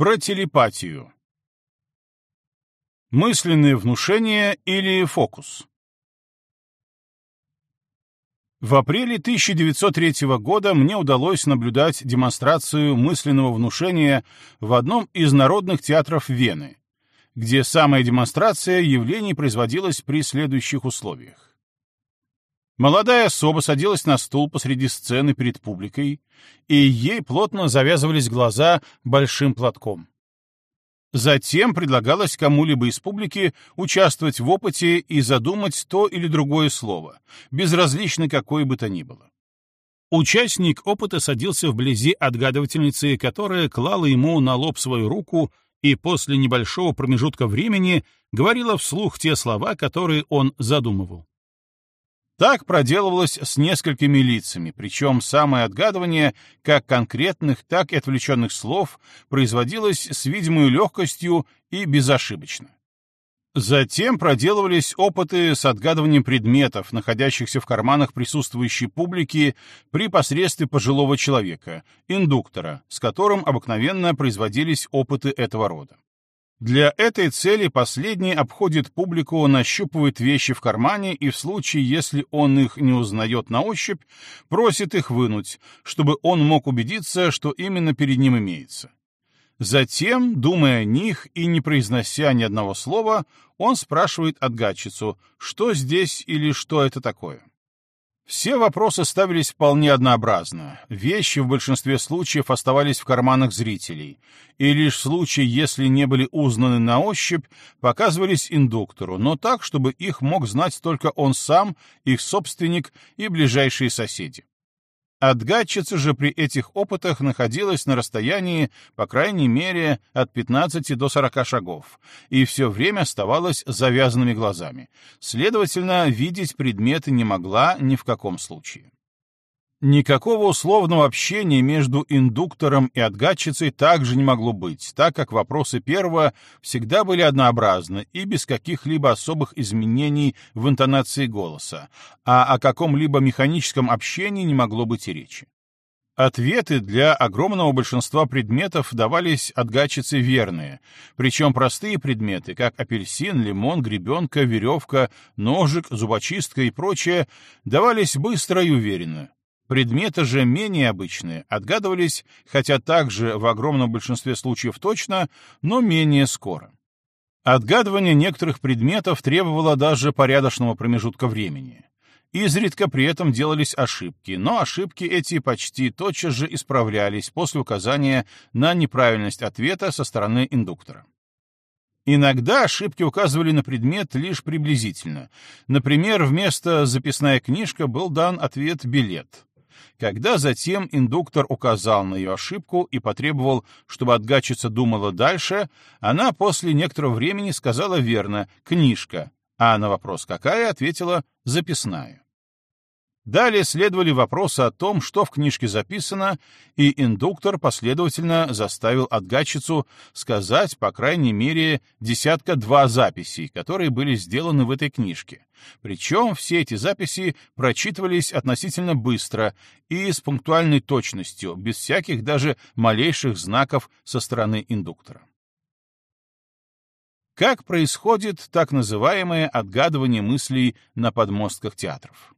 Про телепатию. Мысленное внушение или фокус. В апреле 1903 года мне удалось наблюдать демонстрацию мысленного внушения в одном из народных театров Вены, где самая демонстрация явлений производилась при следующих условиях. Молодая особа садилась на стул посреди сцены перед публикой, и ей плотно завязывались глаза большим платком. Затем предлагалось кому-либо из публики участвовать в опыте и задумать то или другое слово, безразлично какое бы то ни было. Участник опыта садился вблизи отгадывательницы, которая клала ему на лоб свою руку и после небольшого промежутка времени говорила вслух те слова, которые он задумывал. Так проделывалось с несколькими лицами, причем самое отгадывание как конкретных, так и отвлеченных слов производилось с видимой легкостью и безошибочно. Затем проделывались опыты с отгадыванием предметов, находящихся в карманах присутствующей публики при посредстве пожилого человека, индуктора, с которым обыкновенно производились опыты этого рода. Для этой цели последний обходит публику, нащупывает вещи в кармане и в случае, если он их не узнает на ощупь, просит их вынуть, чтобы он мог убедиться, что именно перед ним имеется. Затем, думая о них и не произнося ни одного слова, он спрашивает отгадчицу, что здесь или что это такое. Все вопросы ставились вполне однообразно. Вещи в большинстве случаев оставались в карманах зрителей, и лишь в случае, если не были узнаны на ощупь, показывались индуктору, но так, чтобы их мог знать только он сам, их собственник и ближайшие соседи. Отгадчица же при этих опытах находилась на расстоянии, по крайней мере, от 15 до 40 шагов, и все время оставалась завязанными глазами. Следовательно, видеть предметы не могла ни в каком случае. Никакого условного общения между индуктором и отгадчицей также не могло быть, так как вопросы первого всегда были однообразны и без каких-либо особых изменений в интонации голоса, а о каком-либо механическом общении не могло быть и речи. Ответы для огромного большинства предметов давались отгадчице верные, причем простые предметы, как апельсин, лимон, гребенка, веревка, ножик, зубочистка и прочее, давались быстро и уверенно. Предметы же менее обычные отгадывались, хотя также в огромном большинстве случаев точно, но менее скоро. Отгадывание некоторых предметов требовало даже порядочного промежутка времени. Изредка при этом делались ошибки, но ошибки эти почти тотчас же исправлялись после указания на неправильность ответа со стороны индуктора. Иногда ошибки указывали на предмет лишь приблизительно. Например, вместо «записная книжка» был дан ответ «билет». Когда затем индуктор указал на ее ошибку и потребовал, чтобы отгадчица думала дальше, она после некоторого времени сказала верно «книжка», а на вопрос «какая» ответила «записная». Далее следовали вопросы о том, что в книжке записано, и индуктор последовательно заставил отгадчицу сказать, по крайней мере, десятка-два записей, которые были сделаны в этой книжке. Причем все эти записи прочитывались относительно быстро и с пунктуальной точностью, без всяких даже малейших знаков со стороны индуктора. Как происходит так называемое отгадывание мыслей на подмостках театров?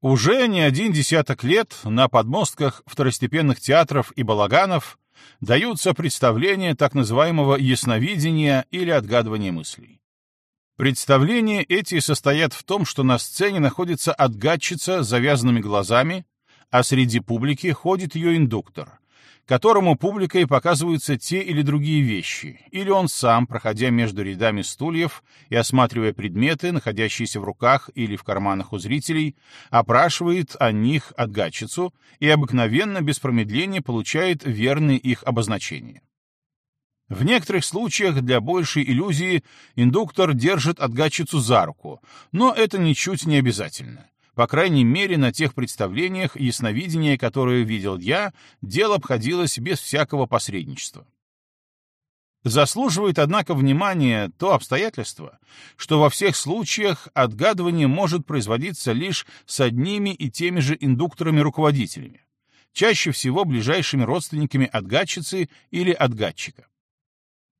Уже не один десяток лет на подмостках второстепенных театров и балаганов даются представления так называемого ясновидения или отгадывания мыслей. Представления эти состоят в том, что на сцене находится отгадчица с завязанными глазами, а среди публики ходит ее индуктор, которому публикой показываются те или другие вещи, или он сам, проходя между рядами стульев и осматривая предметы, находящиеся в руках или в карманах у зрителей, опрашивает о них отгадчицу и обыкновенно без промедления получает верные их обозначения. В некоторых случаях для большей иллюзии индуктор держит отгадчицу за руку, но это ничуть не обязательно. По крайней мере, на тех представлениях ясновидения, которые видел я, дело обходилось без всякого посредничества. Заслуживает, однако, внимания то обстоятельство, что во всех случаях отгадывание может производиться лишь с одними и теми же индукторами-руководителями. чаще всего ближайшими родственниками отгадчицы или отгадчика.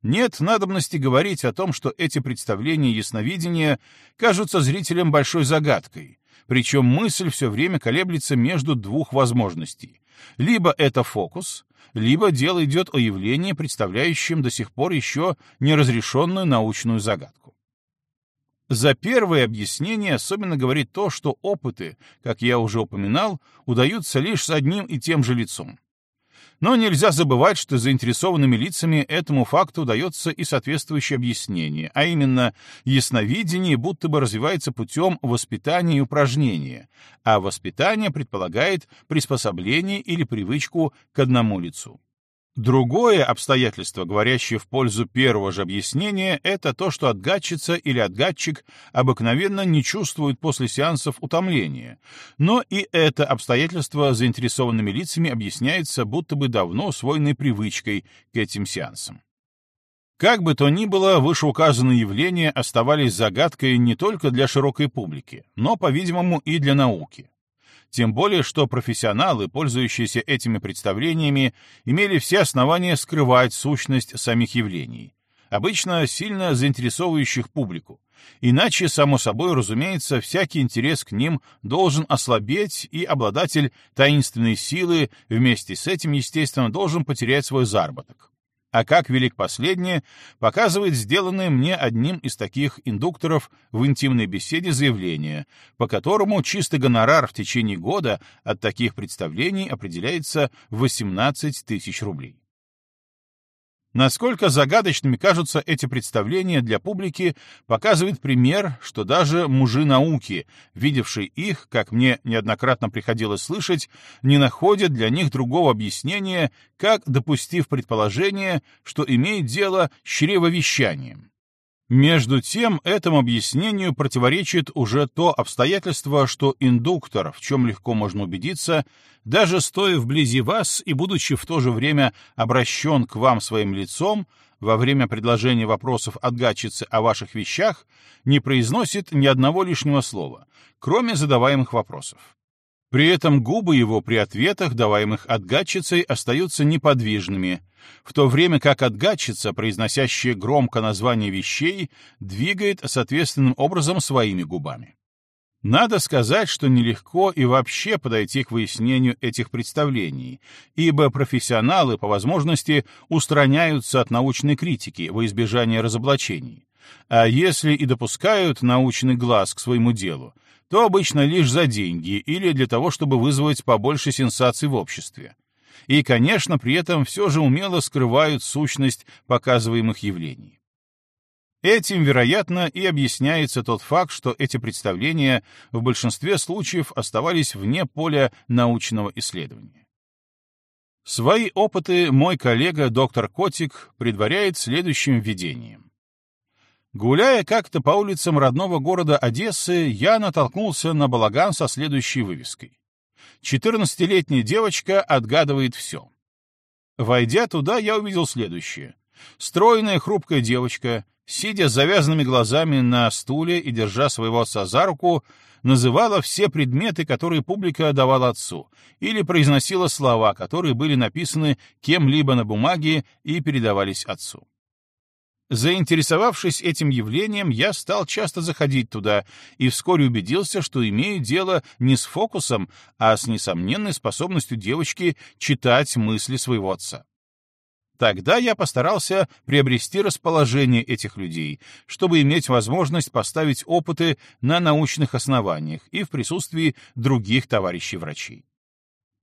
Нет надобности говорить о том, что эти представления ясновидения кажутся зрителям большой загадкой, причем мысль все время колеблется между двух возможностей. Либо это фокус, либо дело идет о явлении, представляющем до сих пор еще неразрешенную научную загадку. За первое объяснение особенно говорит то, что опыты, как я уже упоминал, удаются лишь с одним и тем же лицом. Но нельзя забывать, что заинтересованными лицами этому факту дается и соответствующее объяснение, а именно ясновидение будто бы развивается путем воспитания и упражнения, а воспитание предполагает приспособление или привычку к одному лицу. Другое обстоятельство, говорящее в пользу первого же объяснения, это то, что отгадчица или отгадчик обыкновенно не чувствуют после сеансов утомления. Но и это обстоятельство заинтересованными лицами объясняется будто бы давно усвоенной привычкой к этим сеансам. Как бы то ни было, вышеуказанные явления оставались загадкой не только для широкой публики, но, по-видимому, и для науки. Тем более, что профессионалы, пользующиеся этими представлениями, имели все основания скрывать сущность самих явлений, обычно сильно заинтересовывающих публику. Иначе, само собой, разумеется, всякий интерес к ним должен ослабеть, и обладатель таинственной силы вместе с этим, естественно, должен потерять свой заработок а как велик последнее, показывает сделанное мне одним из таких индукторов в интимной беседе заявление, по которому чистый гонорар в течение года от таких представлений определяется в 18 тысяч рублей. Насколько загадочными кажутся эти представления для публики, показывает пример, что даже мужи науки, видевшие их, как мне неоднократно приходилось слышать, не находят для них другого объяснения, как допустив предположение, что имеет дело с чревовещанием. Между тем, этому объяснению противоречит уже то обстоятельство, что индуктор, в чем легко можно убедиться, даже стоя вблизи вас и будучи в то же время обращен к вам своим лицом, во время предложения вопросов отгадчицы о ваших вещах, не произносит ни одного лишнего слова, кроме задаваемых вопросов. При этом губы его при ответах, даваемых отгадчицей, остаются неподвижными, в то время как отгадчица, произносящая громко название вещей, двигает соответственным образом своими губами. Надо сказать, что нелегко и вообще подойти к выяснению этих представлений, ибо профессионалы по возможности устраняются от научной критики во избежание разоблачений. А если и допускают научный глаз к своему делу, то обычно лишь за деньги или для того, чтобы вызвать побольше сенсаций в обществе. И, конечно, при этом все же умело скрывают сущность показываемых явлений. Этим, вероятно, и объясняется тот факт, что эти представления в большинстве случаев оставались вне поля научного исследования. Свои опыты мой коллега доктор Котик предваряет следующим введением. Гуляя как-то по улицам родного города Одессы, я натолкнулся на балаган со следующей вывеской. «Четырнадцатилетняя девочка отгадывает все». Войдя туда, я увидел следующее. Стройная хрупкая девочка, сидя с завязанными глазами на стуле и держа своего отца за руку, называла все предметы, которые публика давала отцу, или произносила слова, которые были написаны кем-либо на бумаге и передавались отцу. Заинтересовавшись этим явлением, я стал часто заходить туда и вскоре убедился, что имею дело не с фокусом, а с несомненной способностью девочки читать мысли своего отца. Тогда я постарался приобрести расположение этих людей, чтобы иметь возможность поставить опыты на научных основаниях и в присутствии других товарищей врачей.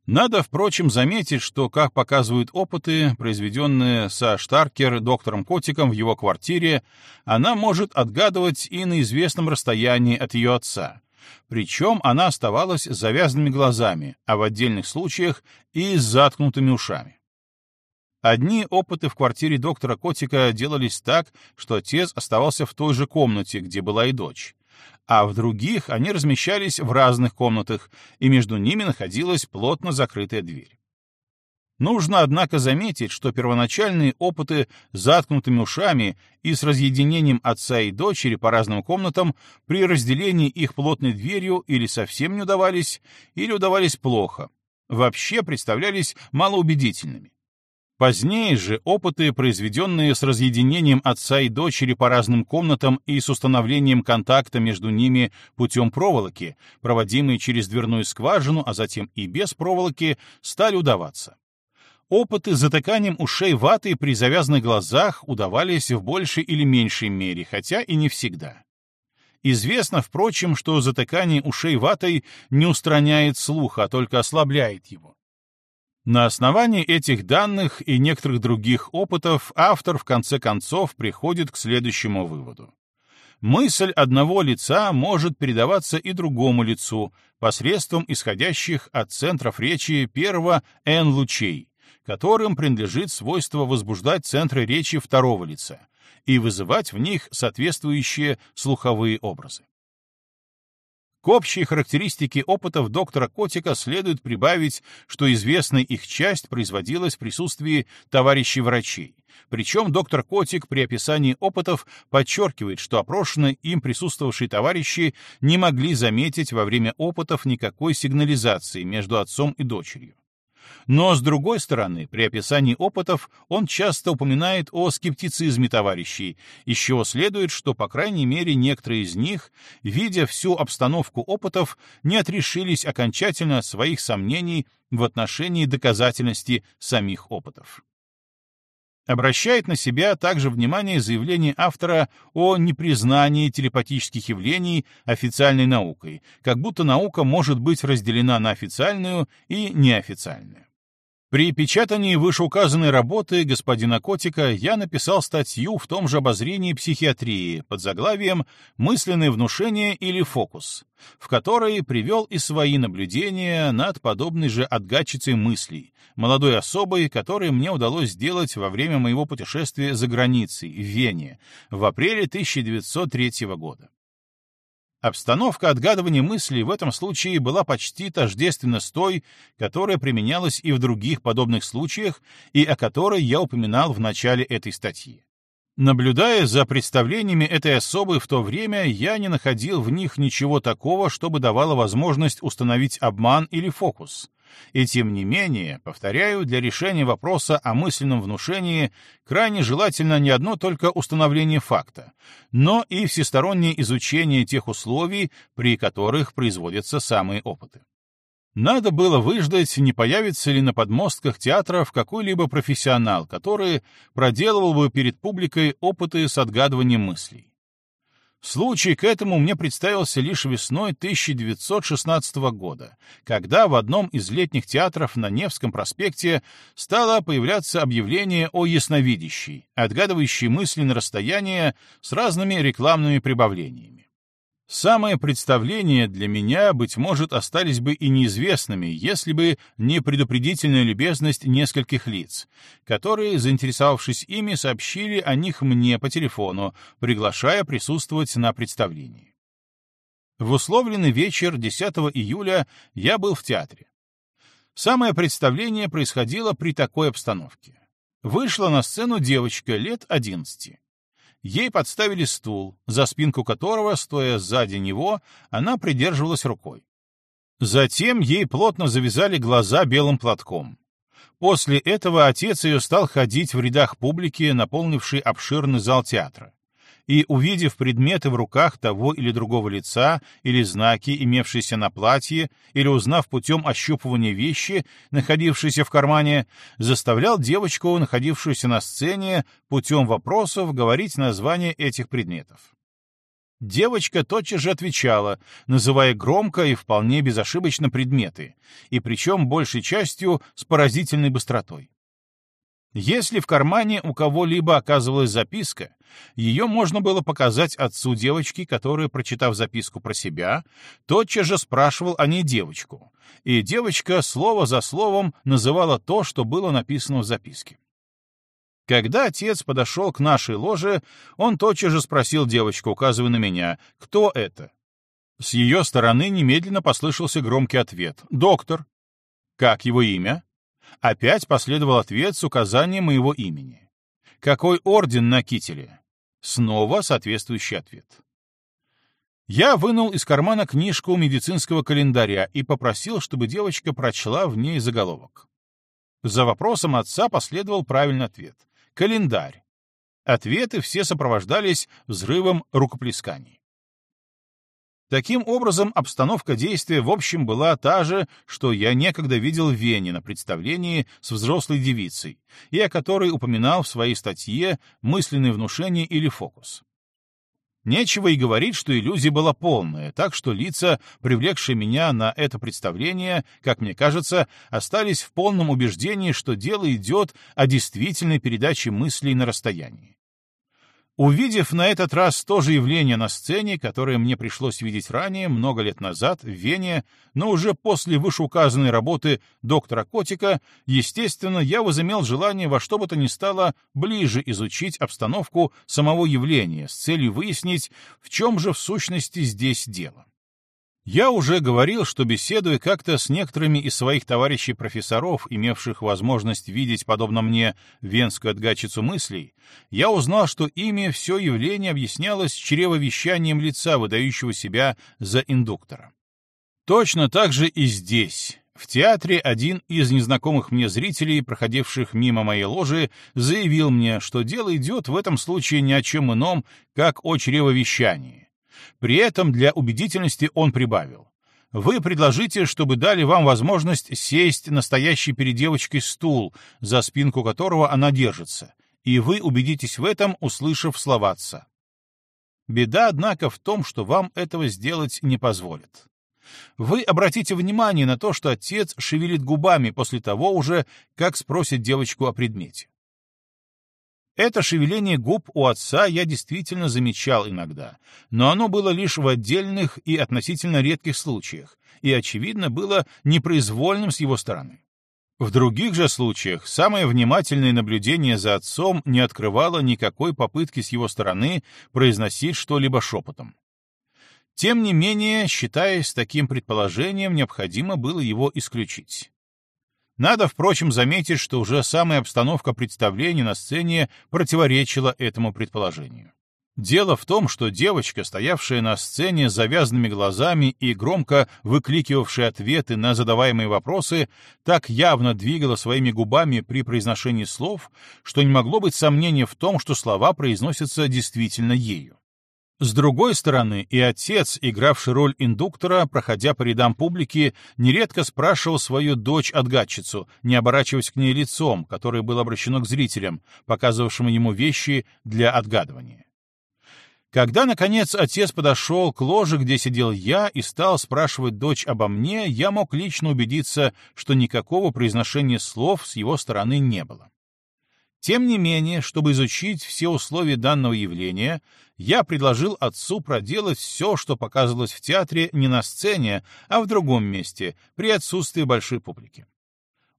Надо, впрочем, заметить, что, как показывают опыты, произведенные со Штаркер доктором Котиком в его квартире, она может отгадывать и на известном расстоянии от ее отца. Причем она оставалась с завязанными глазами, а в отдельных случаях и с заткнутыми ушами. Одни опыты в квартире доктора Котика делались так, что отец оставался в той же комнате, где была и дочь а в других они размещались в разных комнатах, и между ними находилась плотно закрытая дверь. Нужно, однако, заметить, что первоначальные опыты с заткнутыми ушами и с разъединением отца и дочери по разным комнатам при разделении их плотной дверью или совсем не удавались, или удавались плохо, вообще представлялись малоубедительными. Позднее же опыты, произведенные с разъединением отца и дочери по разным комнатам и с установлением контакта между ними путем проволоки, проводимые через дверную скважину, а затем и без проволоки, стали удаваться. Опыты с затыканием ушей ватой при завязанных глазах удавались в большей или меньшей мере, хотя и не всегда. Известно, впрочем, что затыкание ушей ватой не устраняет слуха, а только ослабляет его. На основании этих данных и некоторых других опытов автор в конце концов приходит к следующему выводу. Мысль одного лица может передаваться и другому лицу посредством исходящих от центров речи первого N-лучей, которым принадлежит свойство возбуждать центры речи второго лица и вызывать в них соответствующие слуховые образы. К общей характеристике опытов доктора Котика следует прибавить, что известная их часть производилась в присутствии товарищей врачей. Причем доктор Котик при описании опытов подчеркивает, что опрошенные им присутствовавшие товарищи не могли заметить во время опытов никакой сигнализации между отцом и дочерью. Но, с другой стороны, при описании опытов он часто упоминает о скептицизме товарищей, из чего следует, что, по крайней мере, некоторые из них, видя всю обстановку опытов, не отрешились окончательно от своих сомнений в отношении доказательности самих опытов. Обращает на себя также внимание заявление автора о непризнании телепатических явлений официальной наукой, как будто наука может быть разделена на официальную и неофициальную. При печатании вышеуказанной работы господина Котика я написал статью в том же обозрении психиатрии под заглавием «Мысленное внушение или фокус», в которой привел и свои наблюдения над подобной же отгадчицей мыслей, молодой особой, которой мне удалось сделать во время моего путешествия за границей, в Вене, в апреле 1903 года. Обстановка отгадывания мыслей в этом случае была почти тождественна с той, которая применялась и в других подобных случаях, и о которой я упоминал в начале этой статьи. Наблюдая за представлениями этой особы в то время, я не находил в них ничего такого, чтобы давало возможность установить обман или фокус. И тем не менее, повторяю, для решения вопроса о мысленном внушении крайне желательно не одно только установление факта, но и всестороннее изучение тех условий, при которых производятся самые опыты. Надо было выждать, не появится ли на подмостках театров какой-либо профессионал, который проделывал бы перед публикой опыты с отгадыванием мыслей. Случай к этому мне представился лишь весной 1916 года, когда в одном из летних театров на Невском проспекте стало появляться объявление о ясновидящей, отгадывающей мысли на расстояние с разными рекламными прибавлениями. Самые представления для меня, быть может, остались бы и неизвестными, если бы не предупредительная любезность нескольких лиц, которые, заинтересовавшись ими, сообщили о них мне по телефону, приглашая присутствовать на представлении. В условленный вечер 10 июля я был в театре. Самое представление происходило при такой обстановке. Вышла на сцену девочка лет 11. Ей подставили стул, за спинку которого, стоя сзади него, она придерживалась рукой. Затем ей плотно завязали глаза белым платком. После этого отец ее стал ходить в рядах публики, наполнившей обширный зал театра и, увидев предметы в руках того или другого лица или знаки, имевшиеся на платье, или узнав путем ощупывания вещи, находившиеся в кармане, заставлял девочку, находившуюся на сцене, путем вопросов говорить название этих предметов. Девочка тотчас же отвечала, называя громко и вполне безошибочно предметы, и причем большей частью с поразительной быстротой. Если в кармане у кого-либо оказывалась записка, ее можно было показать отцу девочки, который, прочитав записку про себя, тотчас же спрашивал о ней девочку, и девочка слово за словом называла то, что было написано в записке. Когда отец подошел к нашей ложе, он тотчас же спросил девочку, указывая на меня, кто это. С ее стороны немедленно послышался громкий ответ «Доктор». «Как его имя?» Опять последовал ответ с указанием моего имени. Какой орден на кителе? Снова соответствующий ответ. Я вынул из кармана книжку медицинского календаря и попросил, чтобы девочка прочла в ней заголовок. За вопросом отца последовал правильный ответ. Календарь. Ответы все сопровождались взрывом рукоплесканий. Таким образом, обстановка действия в общем была та же, что я некогда видел в Вене на представлении с взрослой девицей, и о которой упоминал в своей статье «Мысленное внушение или фокус». Нечего и говорить, что иллюзия была полная, так что лица, привлекшие меня на это представление, как мне кажется, остались в полном убеждении, что дело идет о действительной передаче мыслей на расстоянии. Увидев на этот раз то же явление на сцене, которое мне пришлось видеть ранее, много лет назад, в Вене, но уже после вышеуказанной работы доктора Котика, естественно, я возымел желание во что бы то ни стало ближе изучить обстановку самого явления с целью выяснить, в чем же в сущности здесь дело. Я уже говорил, что беседуя как-то с некоторыми из своих товарищей-профессоров, имевших возможность видеть, подобно мне, венскую отгадчицу мыслей, я узнал, что ими все явление объяснялось чревовещанием лица, выдающего себя за индуктора. Точно так же и здесь. В театре один из незнакомых мне зрителей, проходивших мимо моей ложи, заявил мне, что дело идет в этом случае ни о чем ином, как о чревовещании при этом для убедительности он прибавил. Вы предложите, чтобы дали вам возможность сесть на стоящий перед девочкой стул, за спинку которого она держится, и вы убедитесь в этом, услышав слова отца. Беда, однако, в том, что вам этого сделать не позволят. Вы обратите внимание на то, что отец шевелит губами после того уже, как спросит девочку о предмете. Это шевеление губ у отца я действительно замечал иногда, но оно было лишь в отдельных и относительно редких случаях, и, очевидно, было непроизвольным с его стороны. В других же случаях самое внимательное наблюдение за отцом не открывало никакой попытки с его стороны произносить что-либо шепотом. Тем не менее, считаясь таким предположением, необходимо было его исключить. Надо, впрочем, заметить, что уже самая обстановка представления на сцене противоречила этому предположению. Дело в том, что девочка, стоявшая на сцене с завязанными глазами и громко выкликивавшая ответы на задаваемые вопросы, так явно двигала своими губами при произношении слов, что не могло быть сомнения в том, что слова произносятся действительно ею. С другой стороны, и отец, игравший роль индуктора, проходя по рядам публики, нередко спрашивал свою дочь-отгадчицу, не оборачиваясь к ней лицом, которое было обращено к зрителям, показывавшим ему вещи для отгадывания. Когда, наконец, отец подошел к ложе, где сидел я, и стал спрашивать дочь обо мне, я мог лично убедиться, что никакого произношения слов с его стороны не было. Тем не менее, чтобы изучить все условия данного явления, я предложил отцу проделать все, что показывалось в театре не на сцене, а в другом месте, при отсутствии большой публики.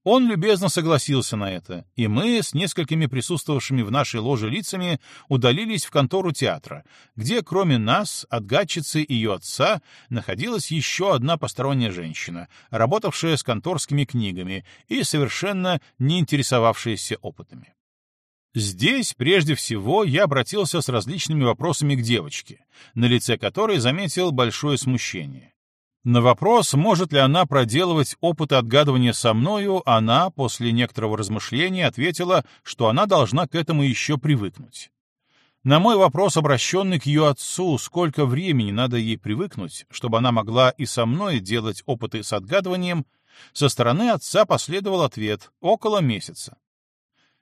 Он любезно согласился на это, и мы с несколькими присутствовавшими в нашей ложе лицами удалились в контору театра, где кроме нас, отгадчицы и ее отца, находилась еще одна посторонняя женщина, работавшая с конторскими книгами и совершенно не интересовавшаяся опытами. Здесь, прежде всего, я обратился с различными вопросами к девочке, на лице которой заметил большое смущение. На вопрос, может ли она проделывать опыты отгадывания со мною, она, после некоторого размышления, ответила, что она должна к этому еще привыкнуть. На мой вопрос, обращенный к ее отцу, сколько времени надо ей привыкнуть, чтобы она могла и со мной делать опыты с отгадыванием, со стороны отца последовал ответ — около месяца.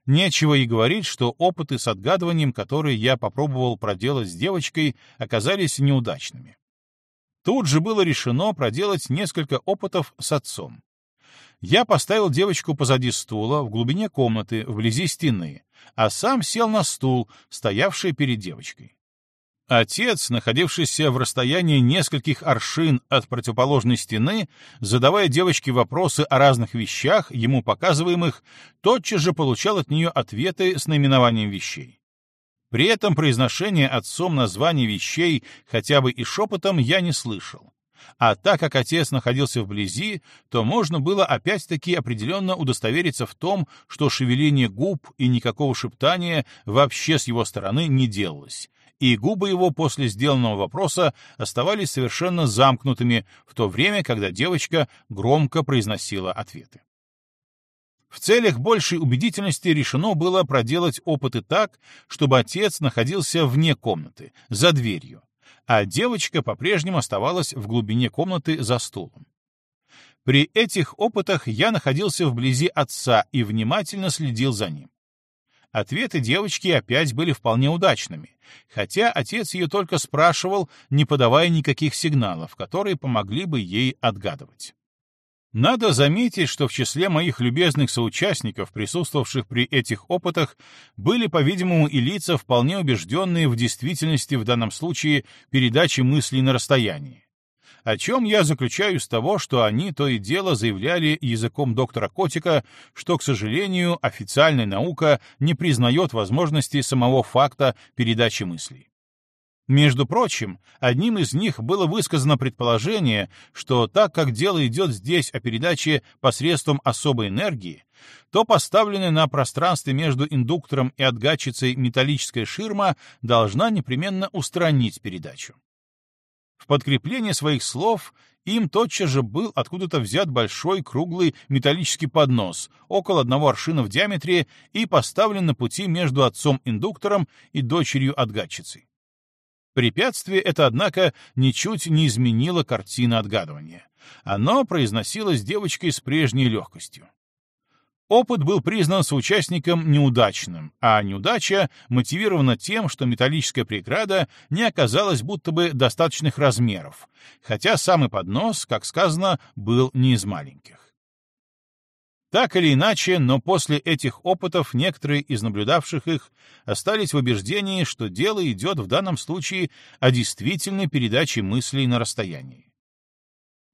Нечего и говорить, что опыты с отгадыванием, которые я попробовал проделать с девочкой, оказались неудачными. Тут же было решено проделать несколько опытов с отцом. Я поставил девочку позади стула, в глубине комнаты, вблизи стены, а сам сел на стул, стоявший перед девочкой. Отец, находившийся в расстоянии нескольких аршин от противоположной стены, задавая девочке вопросы о разных вещах, ему показываемых, тотчас же получал от нее ответы с наименованием вещей. При этом произношение отцом названий вещей хотя бы и шепотом я не слышал. А так как отец находился вблизи, то можно было опять-таки определенно удостовериться в том, что шевеление губ и никакого шептания вообще с его стороны не делалось, и губы его после сделанного вопроса оставались совершенно замкнутыми, в то время, когда девочка громко произносила ответы. В целях большей убедительности решено было проделать опыты так, чтобы отец находился вне комнаты, за дверью, а девочка по-прежнему оставалась в глубине комнаты за стулом. При этих опытах я находился вблизи отца и внимательно следил за ним. Ответы девочки опять были вполне удачными, хотя отец ее только спрашивал, не подавая никаких сигналов, которые помогли бы ей отгадывать. Надо заметить, что в числе моих любезных соучастников, присутствовавших при этих опытах, были, по-видимому, и лица, вполне убежденные в действительности в данном случае передачи мыслей на расстоянии. О чем я заключаю из того, что они то и дело заявляли языком доктора Котика, что, к сожалению, официальная наука не признает возможности самого факта передачи мыслей. Между прочим, одним из них было высказано предположение, что так как дело идет здесь о передаче посредством особой энергии, то поставленная на пространстве между индуктором и отгадчицей металлическая ширма должна непременно устранить передачу. В подкрепление своих слов им тотчас же был откуда-то взят большой круглый металлический поднос, около одного аршина в диаметре, и поставлен на пути между отцом-индуктором и дочерью-отгадчицей. Препятствие это, однако, ничуть не изменило картины отгадывания. Оно произносилось девочкой с прежней легкостью. Опыт был признан соучастником неудачным, а неудача мотивирована тем, что металлическая преграда не оказалась будто бы достаточных размеров, хотя самый поднос, как сказано, был не из маленьких. Так или иначе, но после этих опытов некоторые из наблюдавших их остались в убеждении, что дело идет в данном случае о действительной передаче мыслей на расстоянии.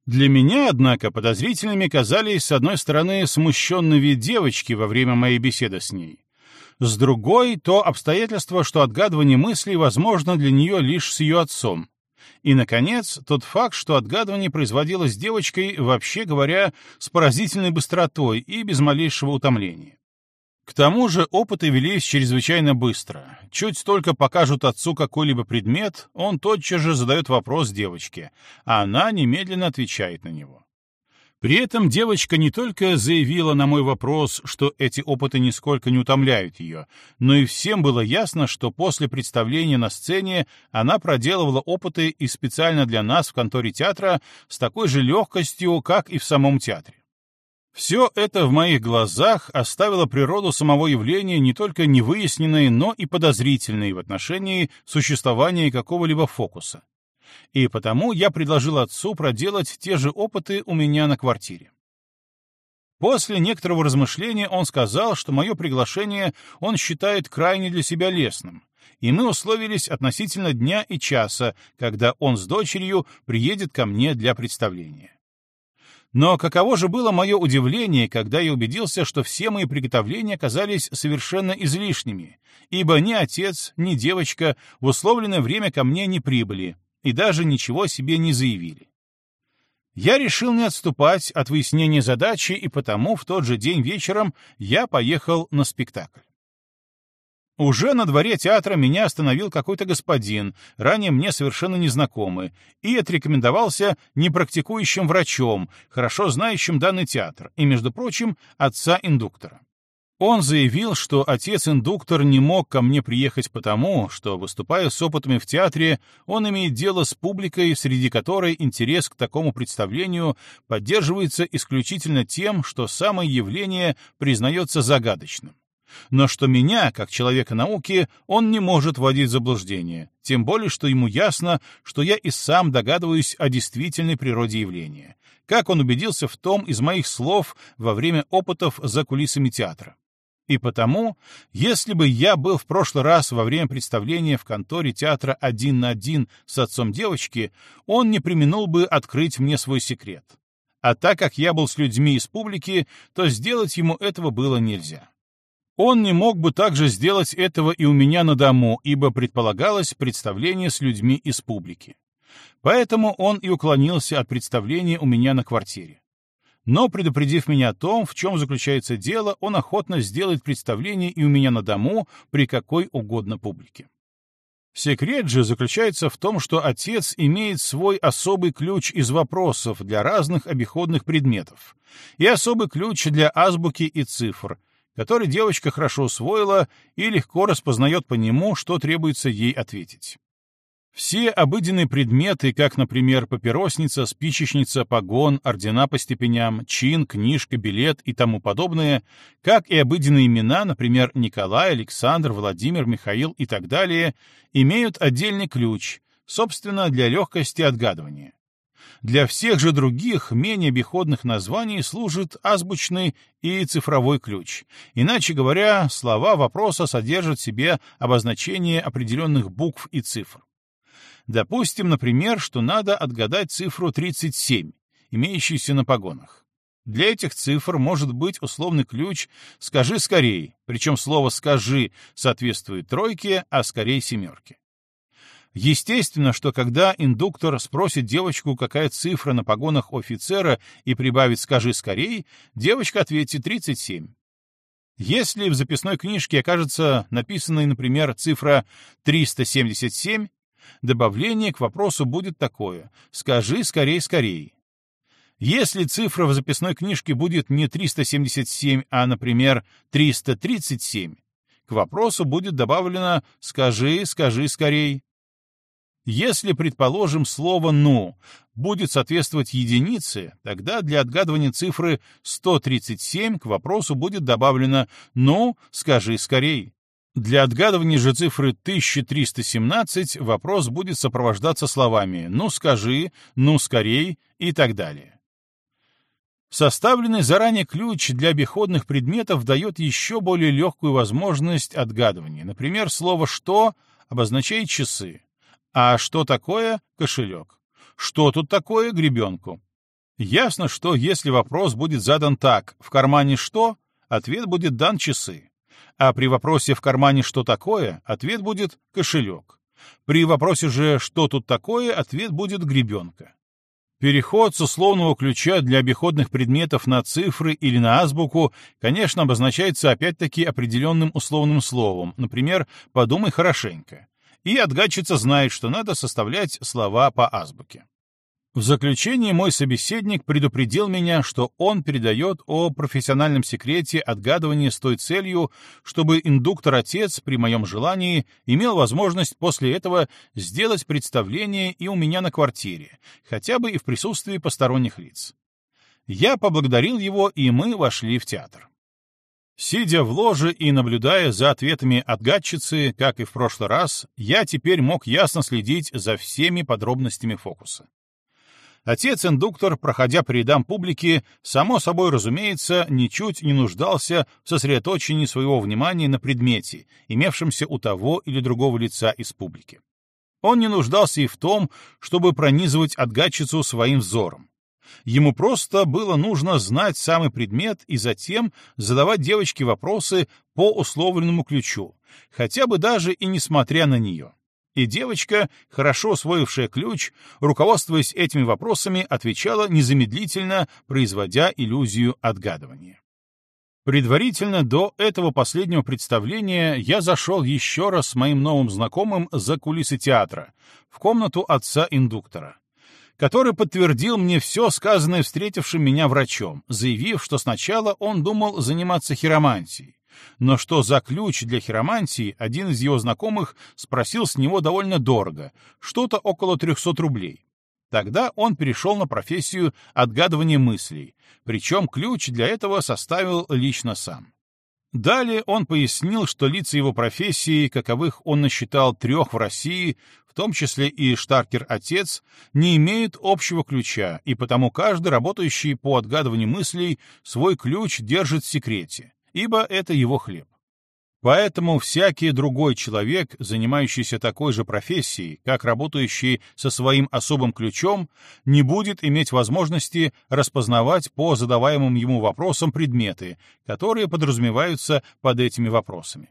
Для меня, однако, подозрительными казались, с одной стороны, смущенный вид девочки во время моей беседы с ней, с другой — то обстоятельство, что отгадывание мыслей возможно для нее лишь с ее отцом, и, наконец, тот факт, что отгадывание производилось девочкой, вообще говоря, с поразительной быстротой и без малейшего утомления. К тому же опыты велись чрезвычайно быстро. Чуть только покажут отцу какой-либо предмет, он тотчас же задает вопрос девочке, а она немедленно отвечает на него. При этом девочка не только заявила на мой вопрос, что эти опыты нисколько не утомляют ее, но и всем было ясно, что после представления на сцене она проделывала опыты и специально для нас в конторе театра с такой же легкостью, как и в самом театре. Все это в моих глазах оставило природу самого явления не только невыясненной, но и подозрительной в отношении существования какого-либо фокуса и потому я предложил отцу проделать те же опыты у меня на квартире. После некоторого размышления он сказал, что мое приглашение он считает крайне для себя лестным, и мы условились относительно дня и часа, когда он с дочерью приедет ко мне для представления. Но каково же было мое удивление, когда я убедился, что все мои приготовления оказались совершенно излишними, ибо ни отец, ни девочка в условленное время ко мне не прибыли, и даже ничего себе не заявили. Я решил не отступать от выяснения задачи, и потому в тот же день вечером я поехал на спектакль. Уже на дворе театра меня остановил какой-то господин, ранее мне совершенно незнакомый, и отрекомендовался непрактикующим врачом, хорошо знающим данный театр, и, между прочим, отца индуктора. Он заявил, что отец-индуктор не мог ко мне приехать потому, что, выступая с опытами в театре, он имеет дело с публикой, среди которой интерес к такому представлению поддерживается исключительно тем, что самое явление признается загадочным. Но что меня, как человека науки, он не может вводить в заблуждение, тем более, что ему ясно, что я и сам догадываюсь о действительной природе явления, как он убедился в том из моих слов во время опытов за кулисами театра. И потому, если бы я был в прошлый раз во время представления в конторе театра один на один с отцом девочки, он не применул бы открыть мне свой секрет. А так как я был с людьми из публики, то сделать ему этого было нельзя. Он не мог бы также сделать этого и у меня на дому, ибо предполагалось представление с людьми из публики. Поэтому он и уклонился от представления у меня на квартире но, предупредив меня о том, в чем заключается дело, он охотно сделает представление и у меня на дому при какой угодно публике. Секрет же заключается в том, что отец имеет свой особый ключ из вопросов для разных обиходных предметов и особый ключ для азбуки и цифр, который девочка хорошо усвоила и легко распознает по нему, что требуется ей ответить. Все обыденные предметы, как, например, папиросница, спичечница, погон, ордена по степеням, чин, книжка, билет и тому подобное, как и обыденные имена, например, Николай, Александр, Владимир, Михаил и так далее, имеют отдельный ключ, собственно, для легкости отгадывания. Для всех же других, менее обиходных названий служит азбучный и цифровой ключ. Иначе говоря, слова вопроса содержат в себе обозначение определенных букв и цифр. Допустим, например, что надо отгадать цифру 37, имеющуюся на погонах. Для этих цифр может быть условный ключ «скажи скорей», причем слово «скажи» соответствует тройке, а «скорей» — семерке. Естественно, что когда индуктор спросит девочку, какая цифра на погонах офицера, и прибавит «скажи скорей», девочка ответит 37. Если в записной книжке окажется написанной, например, цифра 377, добавление к вопросу будет такое «Скажи скорей, скорей». Если цифра в записной книжке будет не 377, а, например, 337, к вопросу будет добавлено «Скажи, скажи скорей». Если, предположим, слово «ну» будет соответствовать единице, тогда для отгадывания цифры 137 к вопросу будет добавлено «ну, скажи скорей». Для отгадывания же цифры 1317 вопрос будет сопровождаться словами «ну скажи», «ну скорей» и так далее. Составленный заранее ключ для обиходных предметов дает еще более легкую возможность отгадывания. Например, слово «что» обозначает часы, а «что такое» — кошелек. Что тут такое — гребенку. Ясно, что если вопрос будет задан так «в кармане что?», ответ будет дан часы а при вопросе «в кармане что такое?» ответ будет «кошелек». При вопросе же «что тут такое?» ответ будет «гребенка». Переход с условного ключа для обиходных предметов на цифры или на азбуку, конечно, обозначается опять-таки определенным условным словом, например, «подумай хорошенько». И отгадчица знает, что надо составлять слова по азбуке. В заключение мой собеседник предупредил меня, что он передает о профессиональном секрете отгадывания с той целью, чтобы индуктор-отец при моем желании имел возможность после этого сделать представление и у меня на квартире, хотя бы и в присутствии посторонних лиц. Я поблагодарил его, и мы вошли в театр. Сидя в ложе и наблюдая за ответами отгадчицы, как и в прошлый раз, я теперь мог ясно следить за всеми подробностями фокуса. Отец-индуктор, проходя по рядам публики, само собой разумеется, ничуть не нуждался в сосредоточении своего внимания на предмете, имевшемся у того или другого лица из публики. Он не нуждался и в том, чтобы пронизывать отгадчицу своим взором. Ему просто было нужно знать самый предмет и затем задавать девочке вопросы по условленному ключу, хотя бы даже и несмотря на нее. И девочка, хорошо освоившая ключ, руководствуясь этими вопросами, отвечала незамедлительно, производя иллюзию отгадывания. Предварительно до этого последнего представления я зашел еще раз с моим новым знакомым за кулисы театра, в комнату отца-индуктора, который подтвердил мне все сказанное встретившим меня врачом, заявив, что сначала он думал заниматься хиромантией, но что за ключ для хиромантии один из его знакомых спросил с него довольно дорого, что-то около 300 рублей. Тогда он перешел на профессию отгадывания мыслей, причем ключ для этого составил лично сам. Далее он пояснил, что лица его профессии, каковых он насчитал трех в России, в том числе и Штаркер-отец, не имеют общего ключа, и потому каждый, работающий по отгадыванию мыслей, свой ключ держит в секрете ибо это его хлеб. Поэтому всякий другой человек, занимающийся такой же профессией, как работающий со своим особым ключом, не будет иметь возможности распознавать по задаваемым ему вопросам предметы, которые подразумеваются под этими вопросами.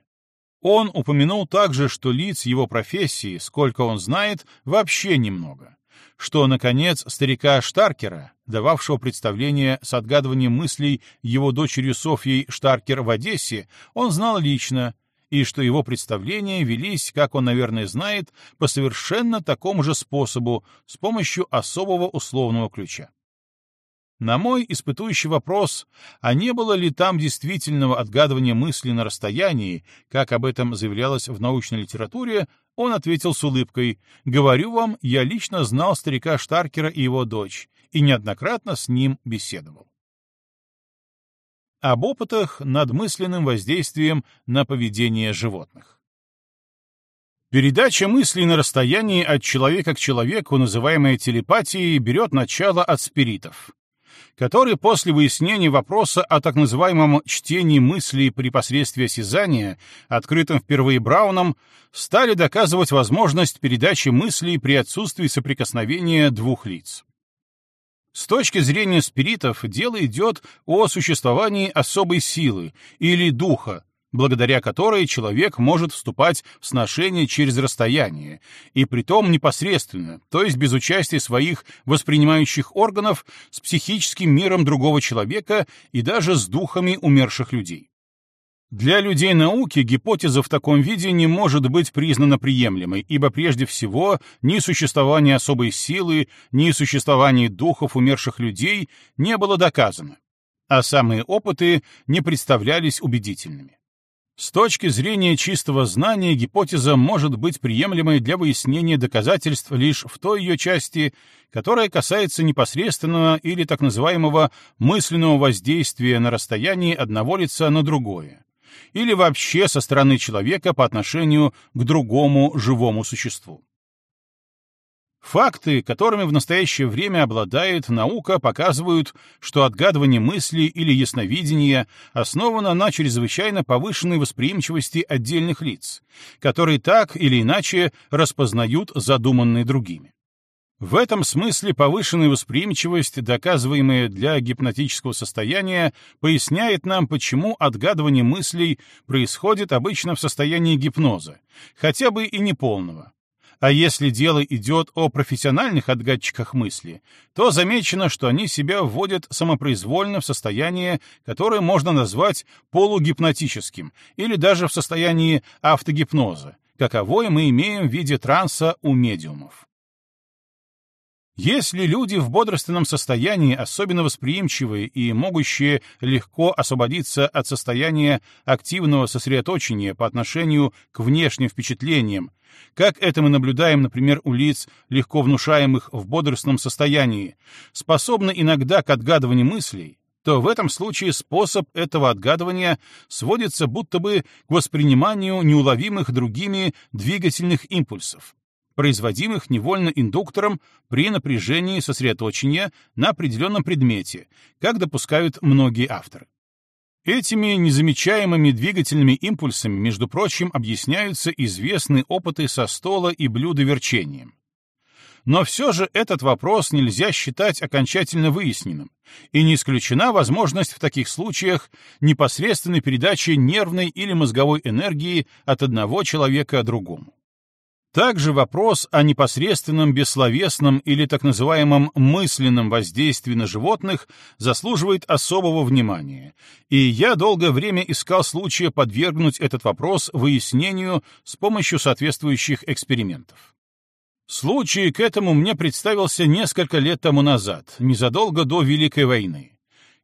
Он упомянул также, что лиц его профессии, сколько он знает, вообще немного что, наконец, старика Штаркера, дававшего представление с отгадыванием мыслей его дочерью Софьей Штаркер в Одессе, он знал лично, и что его представления велись, как он, наверное, знает, по совершенно такому же способу, с помощью особого условного ключа. На мой испытующий вопрос, а не было ли там действительного отгадывания мысли на расстоянии, как об этом заявлялось в научной литературе, он ответил с улыбкой, «Говорю вам, я лично знал старика Штаркера и его дочь, и неоднократно с ним беседовал». Об опытах над мысленным воздействием на поведение животных. Передача мыслей на расстоянии от человека к человеку, называемая телепатией, берет начало от спиритов которые после выяснения вопроса о так называемом чтении мыслей при посредстве осязания, открытом впервые Брауном, стали доказывать возможность передачи мыслей при отсутствии соприкосновения двух лиц. С точки зрения спиритов дело идет о существовании особой силы или духа, благодаря которой человек может вступать в сношение через расстояние, и притом непосредственно, то есть без участия своих воспринимающих органов с психическим миром другого человека и даже с духами умерших людей. Для людей науки гипотеза в таком виде не может быть признана приемлемой, ибо прежде всего ни существование особой силы, ни существование духов умерших людей не было доказано, а самые опыты не представлялись убедительными. С точки зрения чистого знания гипотеза может быть приемлемой для выяснения доказательств лишь в той ее части, которая касается непосредственного или так называемого мысленного воздействия на расстоянии одного лица на другое, или вообще со стороны человека по отношению к другому живому существу. Факты, которыми в настоящее время обладает наука, показывают, что отгадывание мыслей или ясновидение основано на чрезвычайно повышенной восприимчивости отдельных лиц, которые так или иначе распознают задуманные другими. В этом смысле повышенная восприимчивость, доказываемая для гипнотического состояния, поясняет нам, почему отгадывание мыслей происходит обычно в состоянии гипноза, хотя бы и неполного, а если дело идет о профессиональных отгадчиках мысли, то замечено, что они себя вводят самопроизвольно в состояние, которое можно назвать полугипнотическим или даже в состоянии автогипноза, каковое мы имеем в виде транса у медиумов. Если люди в бодрственном состоянии особенно восприимчивые и могущие легко освободиться от состояния активного сосредоточения по отношению к внешним впечатлениям, как это мы наблюдаем, например, у лиц, легко внушаемых в бодрственном состоянии, способны иногда к отгадыванию мыслей, то в этом случае способ этого отгадывания сводится будто бы к восприниманию неуловимых другими двигательных импульсов, производимых невольно индуктором при напряжении сосредоточения на определенном предмете, как допускают многие авторы. Этими незамечаемыми двигательными импульсами, между прочим, объясняются известные опыты со стола и блюдоверчением. Но все же этот вопрос нельзя считать окончательно выясненным, и не исключена возможность в таких случаях непосредственной передачи нервной или мозговой энергии от одного человека другому. Также вопрос о непосредственном бессловесном или так называемом мысленном воздействии на животных заслуживает особого внимания, и я долгое время искал случая подвергнуть этот вопрос выяснению с помощью соответствующих экспериментов. Случай к этому мне представился несколько лет тому назад, незадолго до Великой войны.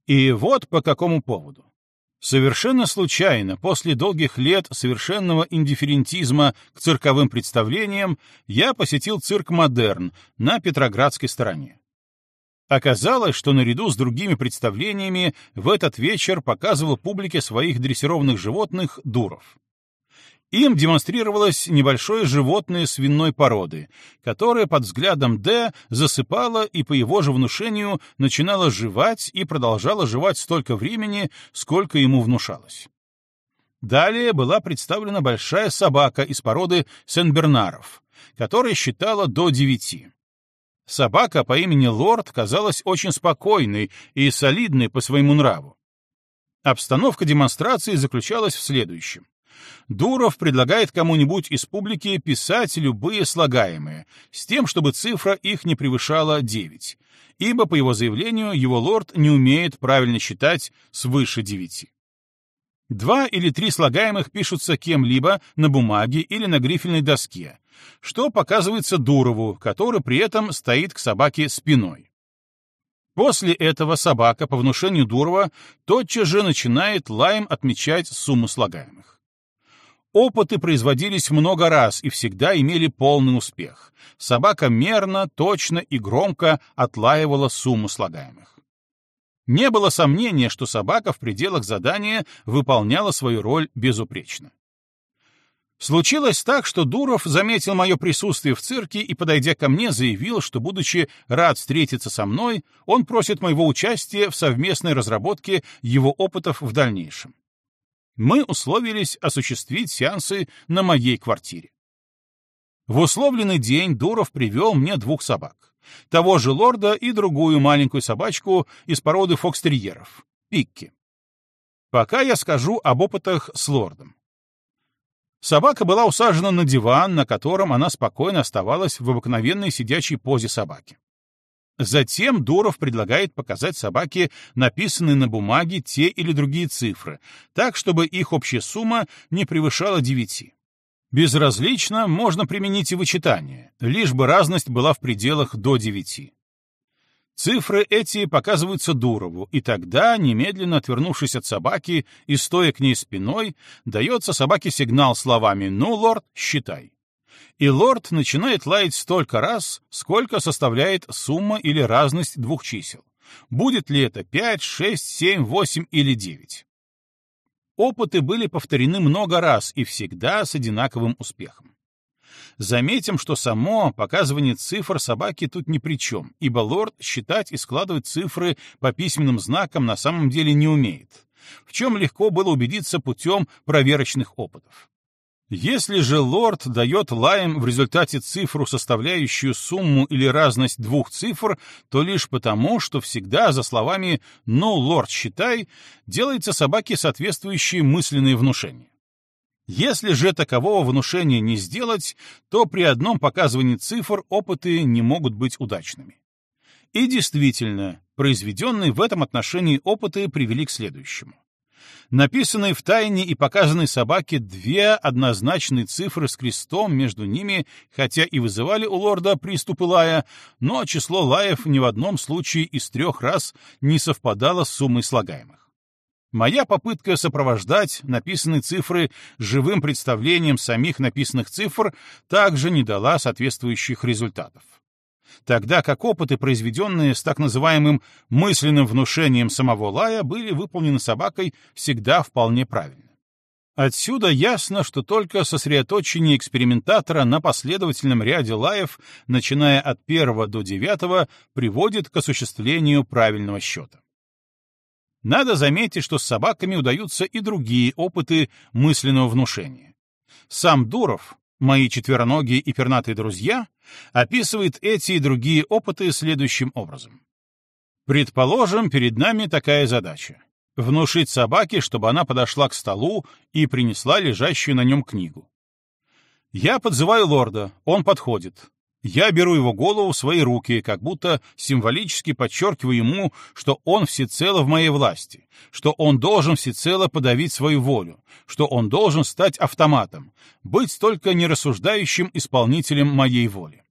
И вот по какому поводу. Совершенно случайно, после долгих лет совершенного индифферентизма к цирковым представлениям, я посетил цирк «Модерн» на Петроградской стороне. Оказалось, что наряду с другими представлениями в этот вечер показывал публике своих дрессированных животных Дуров. Им демонстрировалось небольшое животное свиной породы, которое под взглядом Д засыпало и по его же внушению начинало жевать и продолжало жевать столько времени, сколько ему внушалось. Далее была представлена большая собака из породы Сен-Бернаров, которая считала до девяти. Собака по имени Лорд казалась очень спокойной и солидной по своему нраву. Обстановка демонстрации заключалась в следующем. Дуров предлагает кому-нибудь из публики писать любые слагаемые, с тем, чтобы цифра их не превышала 9, ибо, по его заявлению, его лорд не умеет правильно считать свыше 9. Два или три слагаемых пишутся кем-либо на бумаге или на грифельной доске, что показывается Дурову, который при этом стоит к собаке спиной. После этого собака, по внушению Дурова, тотчас же начинает лаем отмечать сумму слагаемых. Опыты производились много раз и всегда имели полный успех. Собака мерно, точно и громко отлаивала сумму слагаемых. Не было сомнения, что собака в пределах задания выполняла свою роль безупречно. Случилось так, что Дуров заметил мое присутствие в цирке и, подойдя ко мне, заявил, что, будучи рад встретиться со мной, он просит моего участия в совместной разработке его опытов в дальнейшем. Мы условились осуществить сеансы на моей квартире. В условленный день Дуров привел мне двух собак того же лорда и другую маленькую собачку из породы фокстерьеров — Пикки. Пока я скажу об опытах с лордом. Собака была усажена на диван, на котором она спокойно оставалась в обыкновенной сидячей позе собаки. Затем Дуров предлагает показать собаке написанные на бумаге те или другие цифры, так, чтобы их общая сумма не превышала девяти. Безразлично можно применить и вычитание, лишь бы разность была в пределах до 9. Цифры эти показываются Дурову, и тогда, немедленно отвернувшись от собаки и стоя к ней спиной, дается собаке сигнал словами «Ну, лорд, считай». И лорд начинает лаять столько раз, сколько составляет сумма или разность двух чисел. Будет ли это 5, 6, 7, 8 или 9. Опыты были повторены много раз и всегда с одинаковым успехом. Заметим, что само показывание цифр собаки тут ни при чем, ибо лорд считать и складывать цифры по письменным знакам на самом деле не умеет, в чем легко было убедиться путем проверочных опытов. Если же лорд дает лаем в результате цифру, составляющую сумму или разность двух цифр, то лишь потому, что всегда за словами «ну, лорд, считай» делается собаке соответствующее мысленное внушение. Если же такового внушения не сделать, то при одном показывании цифр опыты не могут быть удачными. И действительно, произведенные в этом отношении опыты привели к следующему написанные в тайне и показанные собаке две однозначные цифры с крестом между ними, хотя и вызывали у лорда приступы лая, но число лаев ни в одном случае из трех раз не совпадало с суммой слагаемых. Моя попытка сопровождать написанные цифры живым представлением самих написанных цифр также не дала соответствующих результатов тогда как опыты, произведенные с так называемым мысленным внушением самого лая, были выполнены собакой всегда вполне правильно. Отсюда ясно, что только сосредоточение экспериментатора на последовательном ряде лаев, начиная от первого до девятого, приводит к осуществлению правильного счета. Надо заметить, что с собаками удаются и другие опыты мысленного внушения. Сам Дуров, Мои четвероногие и пернатые друзья описывают эти и другие опыты следующим образом. Предположим, перед нами такая задача — внушить собаке, чтобы она подошла к столу и принесла лежащую на нем книгу. Я подзываю лорда, он подходит. Я беру его голову в свои руки, как будто символически подчеркиваю ему, что он всецело в моей власти, что он должен всецело подавить свою волю, что он должен стать автоматом, быть только нерассуждающим исполнителем моей воли.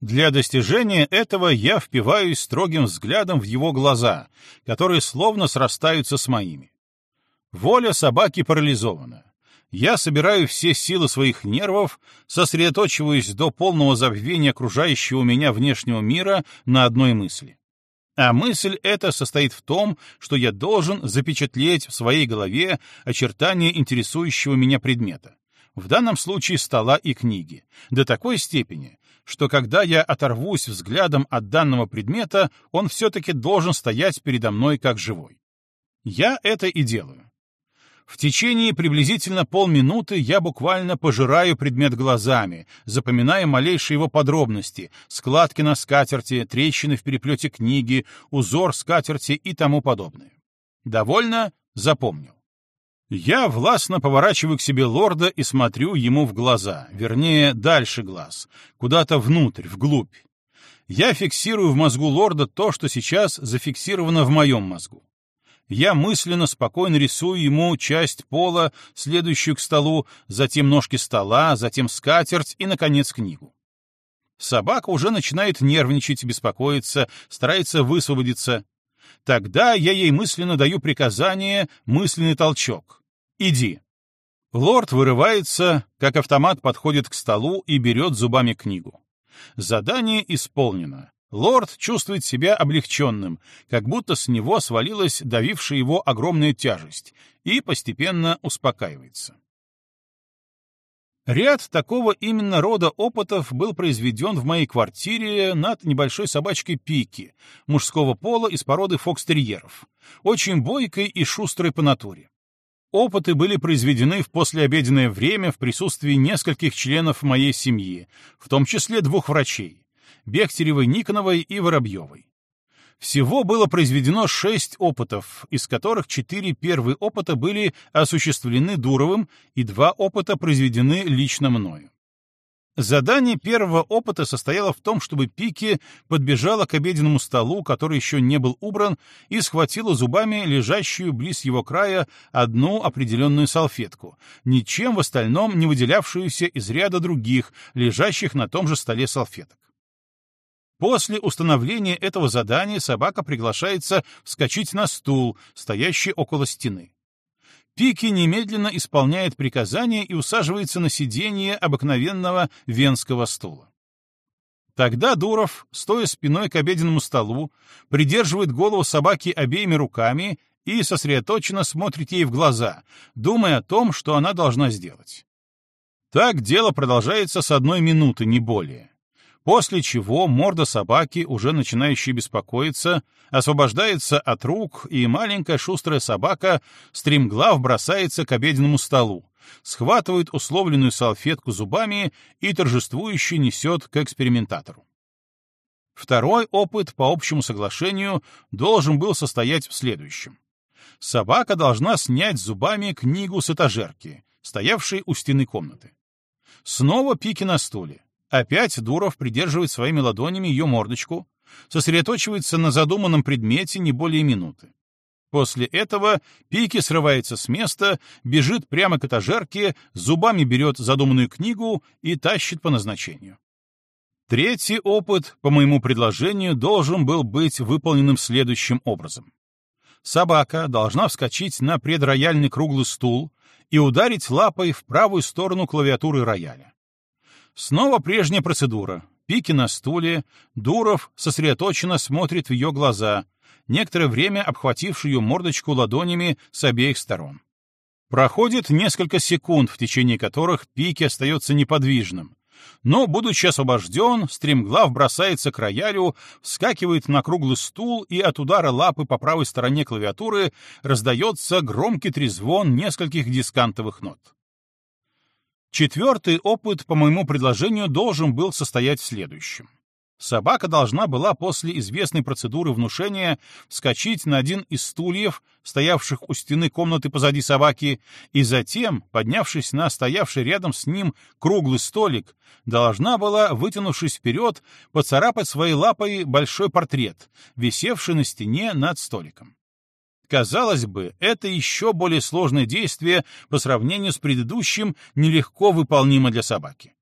Для достижения этого я впиваюсь строгим взглядом в его глаза, которые словно срастаются с моими. Воля собаки парализована я собираю все силы своих нервов, сосредоточиваюсь до полного забвения окружающего меня внешнего мира на одной мысли. А мысль эта состоит в том, что я должен запечатлеть в своей голове очертания интересующего меня предмета, в данном случае стола и книги, до такой степени, что когда я оторвусь взглядом от данного предмета, он все-таки должен стоять передо мной как живой. Я это и делаю. В течение приблизительно полминуты я буквально пожираю предмет глазами, запоминая малейшие его подробности, складки на скатерти, трещины в переплете книги, узор скатерти и тому подобное. Довольно запомнил. Я властно поворачиваю к себе лорда и смотрю ему в глаза, вернее, дальше глаз, куда-то внутрь, вглубь. Я фиксирую в мозгу лорда то, что сейчас зафиксировано в моем мозгу. Я мысленно спокойно рисую ему часть пола, следующую к столу, затем ножки стола, затем скатерть и, наконец, книгу. Собака уже начинает нервничать, беспокоиться, старается высвободиться. Тогда я ей мысленно даю приказание, мысленный толчок. «Иди». Лорд вырывается, как автомат подходит к столу и берет зубами книгу. Задание исполнено. Лорд чувствует себя облегченным, как будто с него свалилась давившая его огромная тяжесть, и постепенно успокаивается. Ряд такого именно рода опытов был произведен в моей квартире над небольшой собачкой Пики, мужского пола из породы фокстерьеров, очень бойкой и шустрой по натуре. Опыты были произведены в послеобеденное время в присутствии нескольких членов моей семьи, в том числе двух врачей — Бехтеревой, Никоновой и Воробьевой. Всего было произведено шесть опытов, из которых четыре первые опыта были осуществлены Дуровым и два опыта произведены лично мною. Задание первого опыта состояло в том, чтобы Пики подбежала к обеденному столу, который еще не был убран, и схватила зубами лежащую близ его края одну определенную салфетку, ничем в остальном не выделявшуюся из ряда других, лежащих на том же столе салфеток. После установления этого задания собака приглашается вскочить на стул, стоящий около стены. Пики немедленно исполняет приказание и усаживается на сиденье обыкновенного венского стула. Тогда Дуров, стоя спиной к обеденному столу, придерживает голову собаки обеими руками и сосредоточенно смотрит ей в глаза, думая о том, что она должна сделать. Так дело продолжается с одной минуты, не более после чего морда собаки, уже начинающая беспокоиться, освобождается от рук, и маленькая шустрая собака стремглав бросается к обеденному столу, схватывает условленную салфетку зубами и торжествующе несет к экспериментатору. Второй опыт, по общему соглашению, должен был состоять в следующем. Собака должна снять зубами книгу с этажерки, стоявшей у стены комнаты. Снова пики на стуле. Опять Дуров придерживает своими ладонями ее мордочку, сосредоточивается на задуманном предмете не более минуты. После этого Пики срывается с места, бежит прямо к этажерке, зубами берет задуманную книгу и тащит по назначению. Третий опыт, по моему предложению, должен был быть выполненным следующим образом. Собака должна вскочить на предрояльный круглый стул и ударить лапой в правую сторону клавиатуры рояля. Снова прежняя процедура. Пики на стуле, Дуров сосредоточенно смотрит в ее глаза, некоторое время обхвативший ее мордочку ладонями с обеих сторон. Проходит несколько секунд, в течение которых Пики остается неподвижным, но, будучи освобожден, стремглав бросается к роялю, вскакивает на круглый стул, и от удара лапы по правой стороне клавиатуры раздается громкий трезвон нескольких дискантовых нот. Четвертый опыт, по моему предложению, должен был состоять в следующем. Собака должна была после известной процедуры внушения вскочить на один из стульев, стоявших у стены комнаты позади собаки, и затем, поднявшись на стоявший рядом с ним круглый столик, должна была, вытянувшись вперед, поцарапать своей лапой большой портрет, висевший на стене над столиком. Казалось бы, это еще более сложное действие по сравнению с предыдущим нелегко выполнимо для собаки.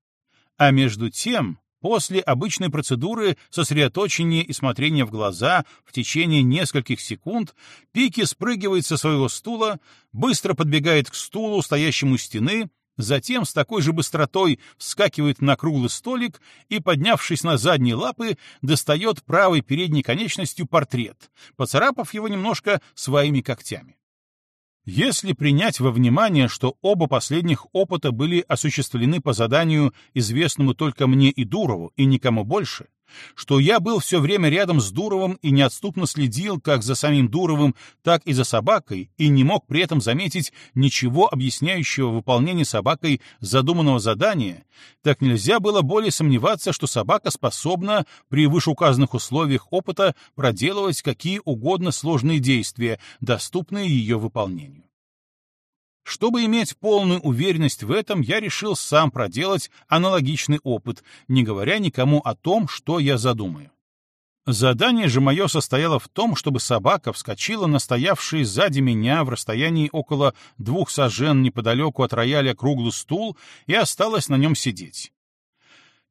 А между тем, после обычной процедуры сосредоточения и смотрения в глаза в течение нескольких секунд, Пики спрыгивает со своего стула, быстро подбегает к стулу, стоящему у стены, Затем с такой же быстротой вскакивает на круглый столик и, поднявшись на задние лапы, достает правой передней конечностью портрет, поцарапав его немножко своими когтями. Если принять во внимание, что оба последних опыта были осуществлены по заданию, известному только мне и Дурову, и никому больше, что я был все время рядом с Дуровым и неотступно следил как за самим Дуровым, так и за собакой, и не мог при этом заметить ничего объясняющего выполнение собакой задуманного задания, так нельзя было более сомневаться, что собака способна при вышеуказанных условиях опыта проделывать какие угодно сложные действия, доступные ее выполнению. Чтобы иметь полную уверенность в этом, я решил сам проделать аналогичный опыт, не говоря никому о том, что я задумаю. Задание же мое состояло в том, чтобы собака вскочила на стоявший сзади меня в расстоянии около двух сажен неподалеку от рояля круглый стул и осталась на нем сидеть.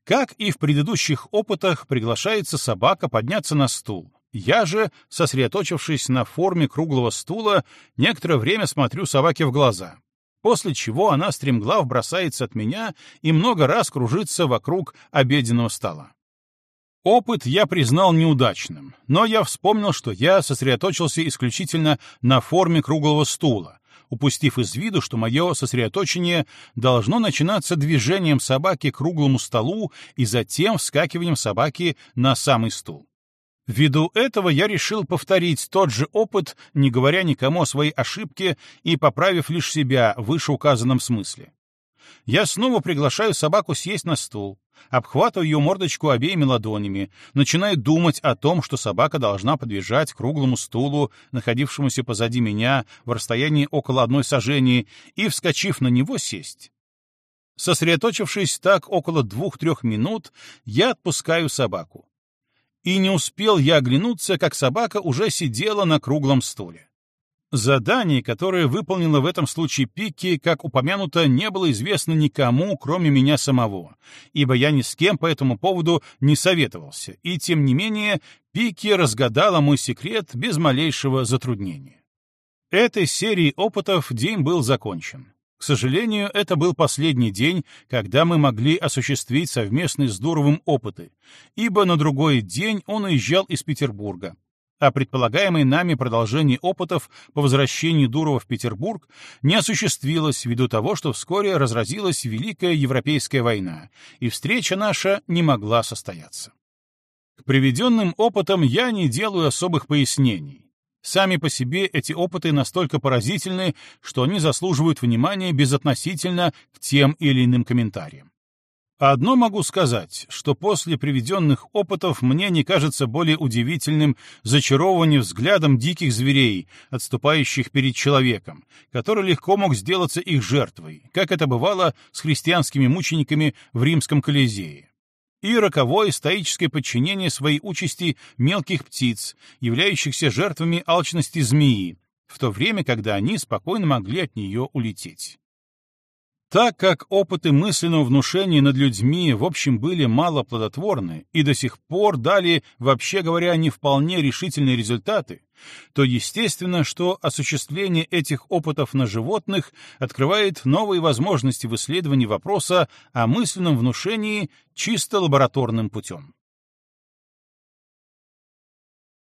Как и в предыдущих опытах, приглашается собака подняться на стул. Я же, сосредоточившись на форме круглого стула, некоторое время смотрю собаке в глаза, после чего она стремглав бросается от меня и много раз кружится вокруг обеденного стола. Опыт я признал неудачным, но я вспомнил, что я сосредоточился исключительно на форме круглого стула, упустив из виду, что мое сосредоточение должно начинаться движением собаки к круглому столу и затем вскакиванием собаки на самый стул. Ввиду этого я решил повторить тот же опыт, не говоря никому о своей ошибке и поправив лишь себя в вышеуказанном смысле. Я снова приглашаю собаку сесть на стул, обхватываю ее мордочку обеими ладонями, начинаю думать о том, что собака должна подбежать к круглому стулу, находившемуся позади меня в расстоянии около одной сажени, и, вскочив на него, сесть. Сосредоточившись так около двух-трех минут, я отпускаю собаку. И не успел я оглянуться, как собака уже сидела на круглом стуле. Задание, которое выполнила в этом случае Пикки, как упомянуто, не было известно никому, кроме меня самого, ибо я ни с кем по этому поводу не советовался, и, тем не менее, Пикки разгадала мой секрет без малейшего затруднения. Этой серии опытов день был закончен. К сожалению, это был последний день, когда мы могли осуществить совместные с Дуровым опыты, ибо на другой день он уезжал из Петербурга, а предполагаемое нами продолжение опытов по возвращению Дурова в Петербург не осуществилось ввиду того, что вскоре разразилась Великая Европейская война, и встреча наша не могла состояться. К приведенным опытам я не делаю особых пояснений. Сами по себе эти опыты настолько поразительны, что они заслуживают внимания безотносительно к тем или иным комментариям. Одно могу сказать, что после приведенных опытов мне не кажется более удивительным зачаровывание взглядом диких зверей, отступающих перед человеком, который легко мог сделаться их жертвой, как это бывало с христианскими мучениками в римском Колизее. И роковое стоическое подчинение своей участи мелких птиц, являющихся жертвами алчности змеи, в то время, когда они спокойно могли от нее улететь. Так как опыты мысленного внушения над людьми в общем были мало плодотворны и до сих пор дали, вообще говоря, не вполне решительные результаты, то естественно, что осуществление этих опытов на животных открывает новые возможности в исследовании вопроса о мысленном внушении чисто лабораторным путем.